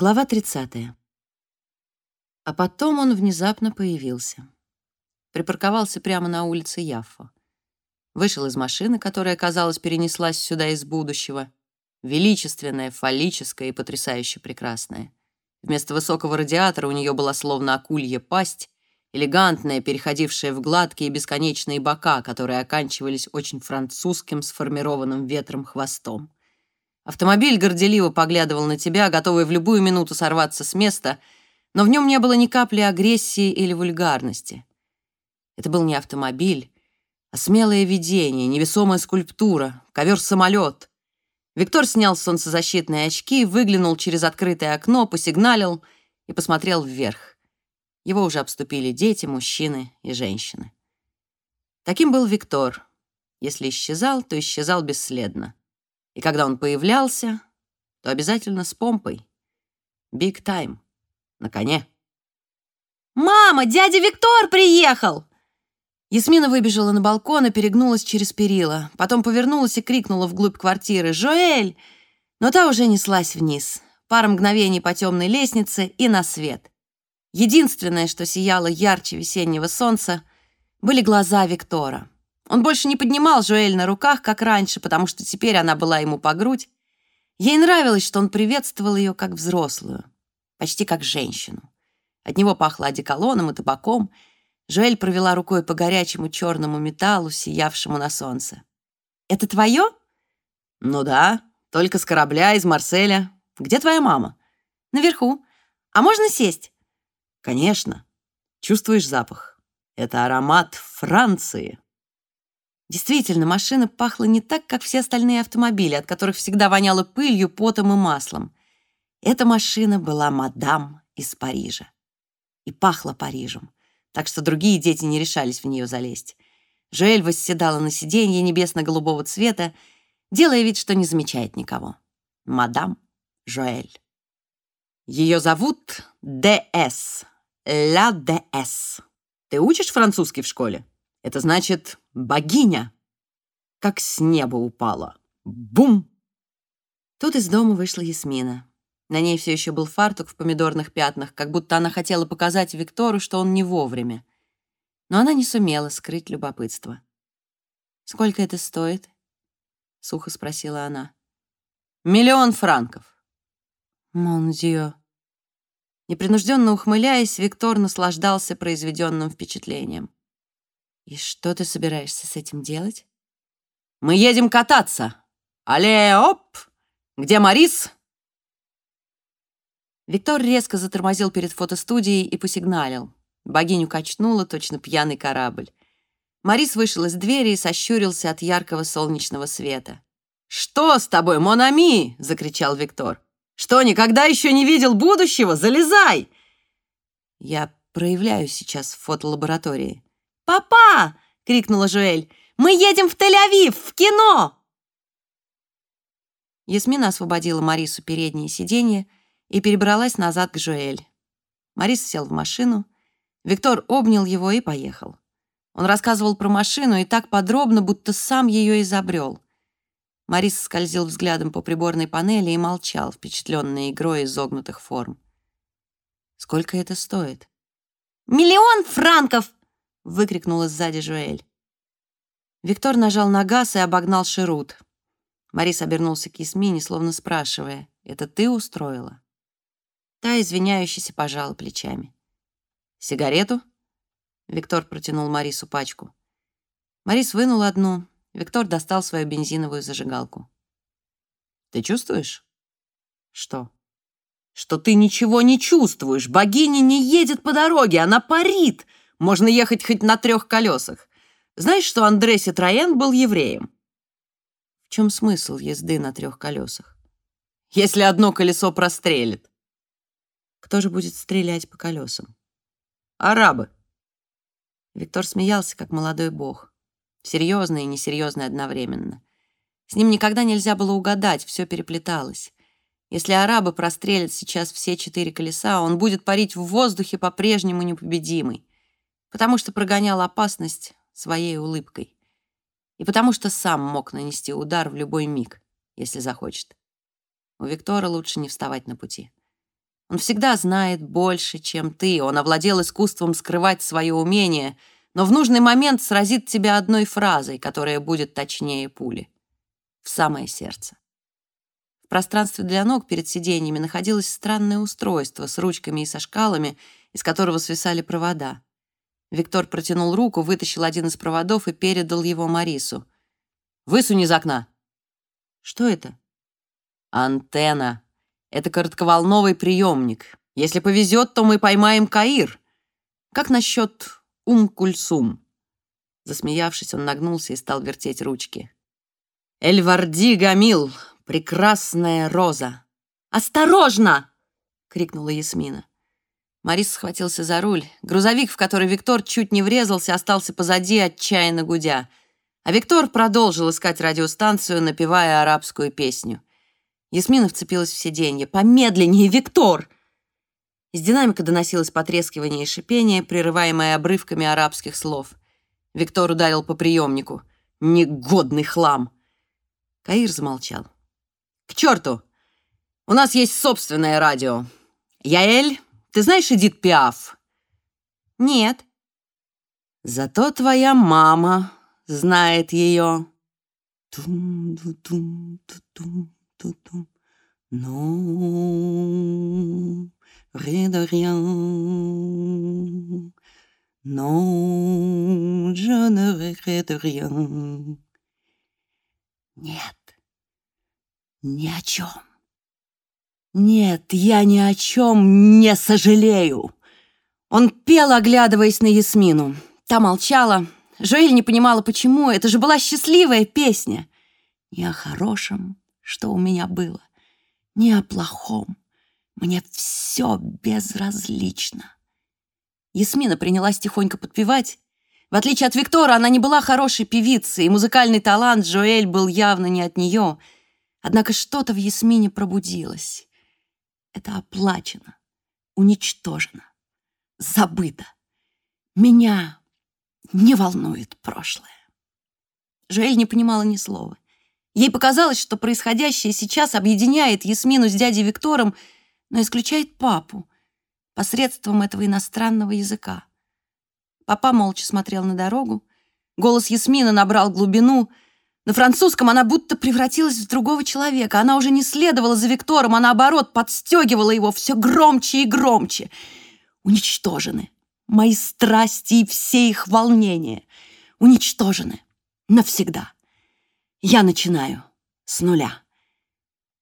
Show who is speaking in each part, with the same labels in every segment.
Speaker 1: Глава 30. А потом он внезапно появился. Припарковался прямо на улице Яффа. Вышел из машины, которая, казалось, перенеслась сюда из будущего. Величественная, фаллическая и потрясающе прекрасная. Вместо высокого радиатора у нее была словно акулья пасть, элегантная, переходившая в гладкие бесконечные бока, которые оканчивались очень французским сформированным ветром хвостом. Автомобиль горделиво поглядывал на тебя, готовый в любую минуту сорваться с места, но в нем не было ни капли агрессии или вульгарности. Это был не автомобиль, а смелое видение, невесомая скульптура, ковер-самолет. Виктор снял солнцезащитные очки, выглянул через открытое окно, посигналил и посмотрел вверх. Его уже обступили дети, мужчины и женщины. Таким был Виктор. Если исчезал, то исчезал бесследно. И когда он появлялся, то обязательно с помпой. Биг тайм. На коне.
Speaker 2: «Мама, дядя Виктор приехал!»
Speaker 1: Ясмина выбежала на балкон и перегнулась через перила. Потом повернулась и крикнула вглубь квартиры «Жоэль!» Но та уже неслась вниз. Пара мгновений по темной лестнице и на свет. Единственное, что сияло ярче весеннего солнца, были глаза Виктора. Он больше не поднимал Жуэль на руках, как раньше, потому что теперь она была ему по грудь. Ей нравилось, что он приветствовал ее как взрослую, почти как женщину. От него пахло одеколоном и табаком. Жуэль провела рукой по горячему черному металлу, сиявшему на солнце. «Это твое?»
Speaker 3: «Ну да, только с корабля из Марселя. Где твоя мама?»
Speaker 2: «Наверху. А можно сесть?»
Speaker 3: «Конечно. Чувствуешь запах? Это аромат Франции».
Speaker 1: Действительно, машина пахла не так, как все остальные автомобили, от которых всегда воняло пылью, потом и маслом. Эта машина была мадам из Парижа. И пахла Парижем, так что другие дети не решались в нее залезть. Жоэль восседала на сиденье небесно-голубого цвета, делая вид, что не замечает никого. Мадам Жоэль. Ее зовут Д.С. Ла Д.С. Ты учишь французский в школе? Это значит «богиня». Как с неба упала. Бум! Тут из дома вышла Ясмина. На ней все еще был фартук в помидорных пятнах, как будто она хотела показать Виктору, что он не вовремя. Но она не сумела скрыть любопытство. «Сколько это стоит?» — сухо спросила она. «Миллион франков». «Мон дьё». Непринужденно ухмыляясь, Виктор наслаждался произведенным впечатлением. «И что ты собираешься с этим делать?» «Мы едем кататься! Але, оп! Где Марис?» Виктор резко затормозил перед фотостудией и посигналил. Богиню качнуло, точно пьяный корабль. Марис вышел из двери и сощурился от яркого солнечного света. «Что с тобой, Монами?» — закричал Виктор. «Что, никогда еще не видел будущего? Залезай!» «Я проявляю сейчас в фотолаборатории»,
Speaker 2: «Папа!» — крикнула Жуэль. «Мы едем в Тель-Авив, в кино!»
Speaker 1: Ясмина освободила Марису переднее сиденье и перебралась назад к Жуэль. Марис сел в машину, Виктор обнял его и поехал. Он рассказывал про машину и так подробно, будто сам ее изобрел. Марис скользил взглядом по приборной панели и молчал, впечатленный игрой изогнутых форм. «Сколько это стоит?»
Speaker 2: «Миллион франков!»
Speaker 1: Выкрикнула сзади Жуэль. Виктор нажал на газ и обогнал Шерут. Марис обернулся к Ясмине, словно спрашивая, «Это ты устроила?» Та, извиняющаяся, пожала плечами. «Сигарету?» Виктор протянул Марису пачку. Марис вынул одну. Виктор достал свою бензиновую зажигалку. «Ты чувствуешь?» «Что?» «Что ты ничего не чувствуешь. Богиня не едет по дороге, она парит!» Можно ехать хоть на трех колесах. Знаешь, что Андре Ситроен был евреем? В чем смысл езды на трех колесах? Если одно колесо прострелит. Кто же будет стрелять по колесам? Арабы. Виктор смеялся, как молодой бог. Серьезно и несерьезно одновременно. С ним никогда нельзя было угадать, все переплеталось. Если арабы прострелят сейчас все четыре колеса, он будет парить в воздухе по-прежнему непобедимый потому что прогонял опасность своей улыбкой и потому что сам мог нанести удар в любой миг, если захочет. У Виктора лучше не вставать на пути. Он всегда знает больше, чем ты. Он овладел искусством скрывать свое умение, но в нужный момент сразит тебя одной фразой, которая будет точнее пули. В самое сердце. В пространстве для ног перед сиденьями находилось странное устройство с ручками и со шкалами, из которого свисали провода. Виктор протянул руку, вытащил один из проводов и передал его Марису. «Высунь из окна!» «Что это?» «Антенна. Это коротковолновый приемник. Если повезет, то мы поймаем Каир. Как насчет Ум-Кульсум?» Засмеявшись, он нагнулся и стал вертеть ручки. «Эльварди Гамил, прекрасная роза!» «Осторожно!» — крикнула Ясмина. Марис схватился за руль. Грузовик, в который Виктор чуть не врезался, остался позади, отчаянно гудя. А Виктор продолжил искать радиостанцию, напевая арабскую песню. Ясмина вцепилась в сиденье. «Помедленнее, Виктор!» Из динамика доносилось потрескивание и шипение, прерываемое обрывками арабских слов. Виктор ударил по приемнику. «Негодный хлам!» Каир замолчал. «К черту! У нас есть собственное радио. Яэль, ты знаешь Эдит Пиаф?»
Speaker 2: «Нет».
Speaker 1: «Зато твоя мама знает ее». Тум-тум-тум-тум-тум. Non, rien de rien. Non, je ne regrette rien. Нет, ни о чем. Нет, я ни о чем не сожалею. Он пел, оглядываясь на Ясмину. Та молчала. Жоэль не понимала, почему. Это же была счастливая песня. Не о хорошем, что у меня было, не о плохом. Мне все безразлично. Ясмина принялась тихонько подпевать. В отличие от Виктора, она не была хорошей певицей, и музыкальный талант Жоэль был явно не от нее. Однако что-то в Ясмине пробудилось. Это оплачено, уничтожено, забыто. Меня не волнует прошлое. Жоэль не понимала ни слова. Ей показалось, что происходящее сейчас объединяет Ясмину с дядей Виктором, но исключает папу посредством этого иностранного языка. Папа молча смотрел на дорогу. Голос Ясмины набрал глубину — на французском она будто превратилась в другого человека. Она уже не следовала за Виктором, а наоборот подстегивала его все громче и громче. Уничтожены мои страсти и все их волнения. Уничтожены навсегда. Я начинаю с нуля.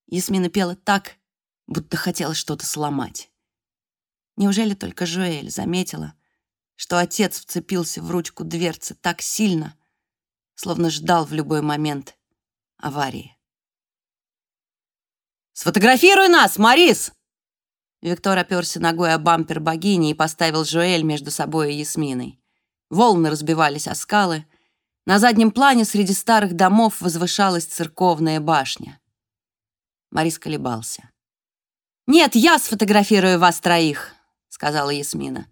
Speaker 1: Ясмина пела так, будто хотела что-то сломать. Неужели только Жоэль заметила, что отец вцепился в ручку дверцы так сильно, словно ждал в любой момент аварии. «Сфотографируй нас, Марис!» Виктор оперся ногой о бампер богини и поставил Жоэль между собой и Ясминой. Волны разбивались о скалы. На заднем плане среди старых домов возвышалась церковная башня. Марис колебался. «Нет, я сфотографирую вас троих», — сказала Ясмина.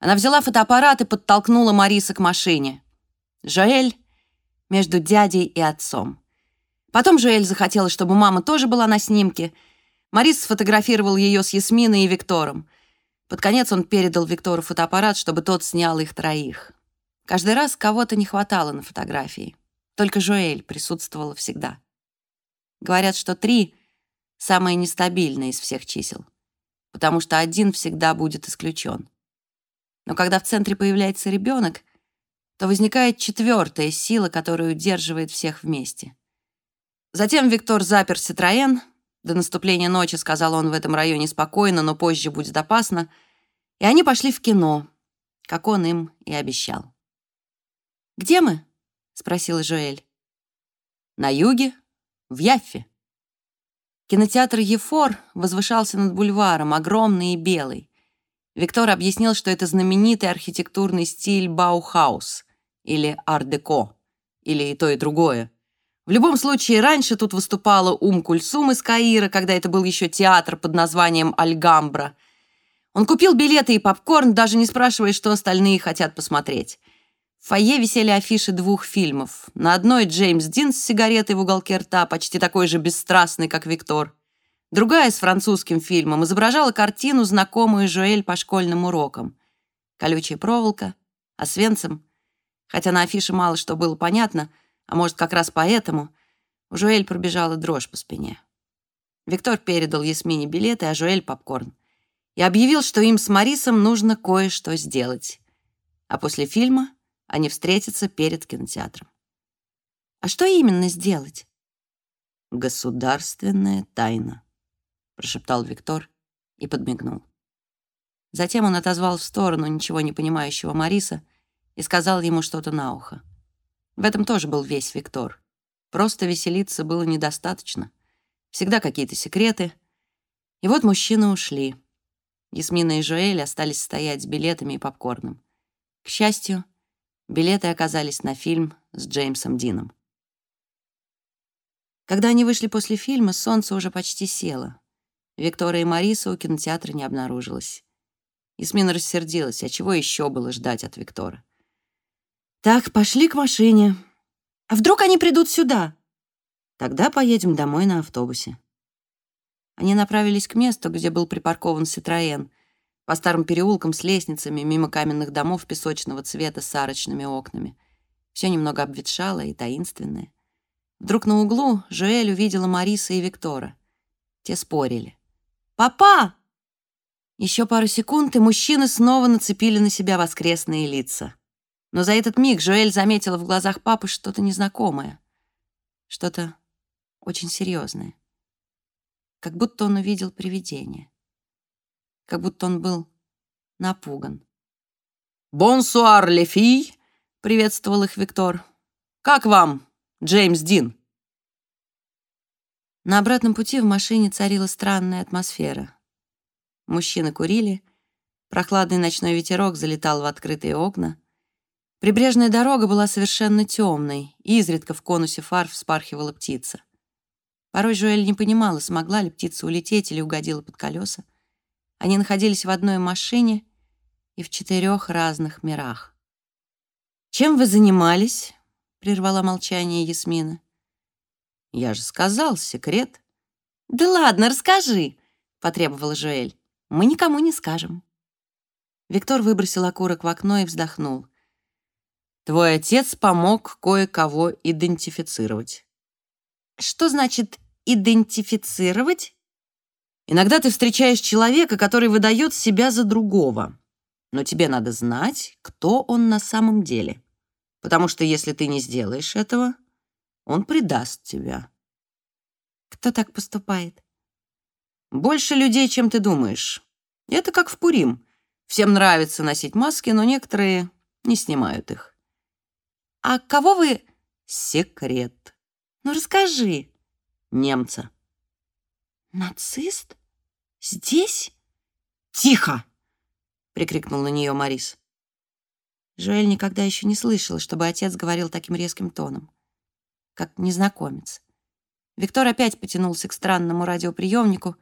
Speaker 1: Она взяла фотоаппарат и подтолкнула Мариса к машине. Жоэль между дядей и отцом. Потом Жоэль захотела, чтобы мама тоже была на снимке. Марис сфотографировал ее с Ясминой и Виктором. Под конец он передал Виктору фотоаппарат, чтобы тот снял их троих. Каждый раз кого-то не хватало на фотографии. Только Жоэль присутствовала всегда. Говорят, что три — самое нестабильное из всех чисел, потому что один всегда будет исключен. Но когда в центре появляется ребенок, то возникает четвертая сила, которая удерживает всех вместе. Затем Виктор запер Ситроен. До наступления ночи, сказал он, в этом районе спокойно, но позже будет опасно. И они пошли в кино, как он им и обещал. «Где мы?» — спросила Жоэль. «На юге, в Яффе». Кинотеатр «Ефор» возвышался над бульваром, огромный и белый. Виктор объяснил, что это знаменитый архитектурный стиль Баухаус или ар-деко, или и то, и другое. В любом случае, раньше тут выступала Ум Кульсум из Каира, когда это был еще театр под названием Альгамбра. Он купил билеты и попкорн, даже не спрашивая, что остальные хотят посмотреть. В фойе висели афиши двух фильмов. На одной Джеймс Дин с сигаретой в уголке рта, почти такой же бесстрастный, как Виктор. Другая с французским фильмом изображала картину, знакомую Жуэль по школьным урокам. Колючая проволока, а свенцем, хотя на афише мало что было понятно, а может, как раз поэтому, у Жуэль пробежала дрожь по спине. Виктор передал Ясмине билеты, а Жуэль — попкорн. И объявил, что им с Марисом нужно кое-что сделать. А после фильма они встретятся перед кинотеатром.
Speaker 2: А что именно сделать?
Speaker 1: «Государственная тайна», — прошептал Виктор и подмигнул. Затем он отозвал в сторону ничего не понимающего Мариса и сказал ему что-то на ухо. В этом тоже был весь Виктор. Просто веселиться было недостаточно. Всегда какие-то секреты. И вот мужчины ушли. Ясмина и Жоэль остались стоять с билетами и попкорном. К счастью, билеты оказались на фильм с Джеймсом Дином. Когда они вышли после фильма, солнце уже почти село. Виктория и Мариса у кинотеатра не обнаружилось. Ясмина рассердилась, а чего еще было ждать от Виктора? «Так, пошли к машине.
Speaker 2: А вдруг они придут сюда?»
Speaker 1: «Тогда поедем домой на автобусе». Они направились к месту, где был припаркован Ситроен, по старым переулкам с лестницами, мимо каменных домов песочного цвета с арочными окнами. Все немного обветшало и таинственное. Вдруг на углу Жоэль увидела Мариса и Виктора. Те спорили.
Speaker 2: «Папа!»
Speaker 1: Еще пару секунд, и мужчины снова нацепили на себя воскресные лица. Но за этот миг Жоэль заметила в глазах папы что-то незнакомое. Что-то очень серьезное. Как будто он увидел привидение. Как будто он был напуган. «Бонсуар, Лефи!» — приветствовал их Виктор. «Как вам, Джеймс Дин?» На обратном пути в машине царила странная атмосфера. Мужчины курили, прохладный ночной ветерок залетал в открытые окна. Прибрежная дорога была совершенно темной, и изредка в конусе фар вспархивала птица. Порой Жуэль не понимала, смогла ли птица улететь или угодила под колеса. Они находились в одной машине и в четырех разных мирах. «Чем вы занимались?» — прервала молчание Ясмина. «Я же сказал, секрет».
Speaker 2: «Да ладно, расскажи», — потребовала Жуэль.
Speaker 1: «Мы никому не скажем». Виктор выбросил окурок в окно и вздохнул. «Твой отец помог кое-кого идентифицировать».
Speaker 2: «Что значит идентифицировать?»
Speaker 1: «Иногда ты встречаешь человека, который выдает себя за другого, но тебе надо знать, кто он на самом деле» потому что если ты не сделаешь этого, он предаст тебя.
Speaker 2: Кто так поступает?
Speaker 1: Больше людей, чем ты думаешь. Это как в Пурим. Всем нравится носить маски, но некоторые не снимают их.
Speaker 2: А кого вы...
Speaker 1: Секрет.
Speaker 2: Ну, расскажи.
Speaker 1: Немца.
Speaker 2: Нацист? Здесь?
Speaker 1: Тихо! прикрикнул на нее Марис.
Speaker 2: Жоэль никогда еще не слышала, чтобы отец говорил таким резким тоном, как незнакомец. Виктор опять потянулся к странному радиоприемнику,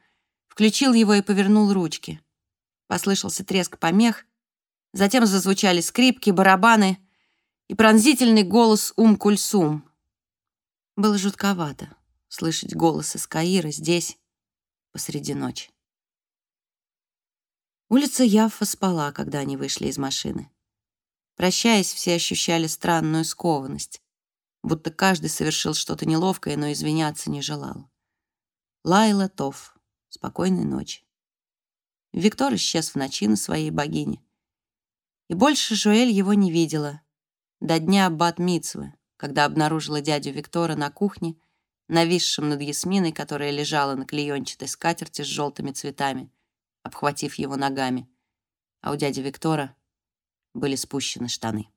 Speaker 2: включил его и повернул ручки. Послышался треск помех, затем зазвучали скрипки, барабаны и пронзительный голос Ум-Кульсум. Было жутковато слышать голос из Каира здесь, посреди ночи. Улица Яффа спала, когда они вышли из машины. Прощаясь, все ощущали странную скованность, будто каждый совершил что-то неловкое, но извиняться не желал. Лайла Тоф. Спокойной ночи. Виктор исчез в ночи на своей богине. И больше Жуэль его не видела. До дня бат Мицвы, когда обнаружила дядю Виктора на кухне, нависшем над Ясминой, которая лежала на клеенчатой скатерти с желтыми цветами, обхватив его ногами. А у дяди Виктора были спущены штаны.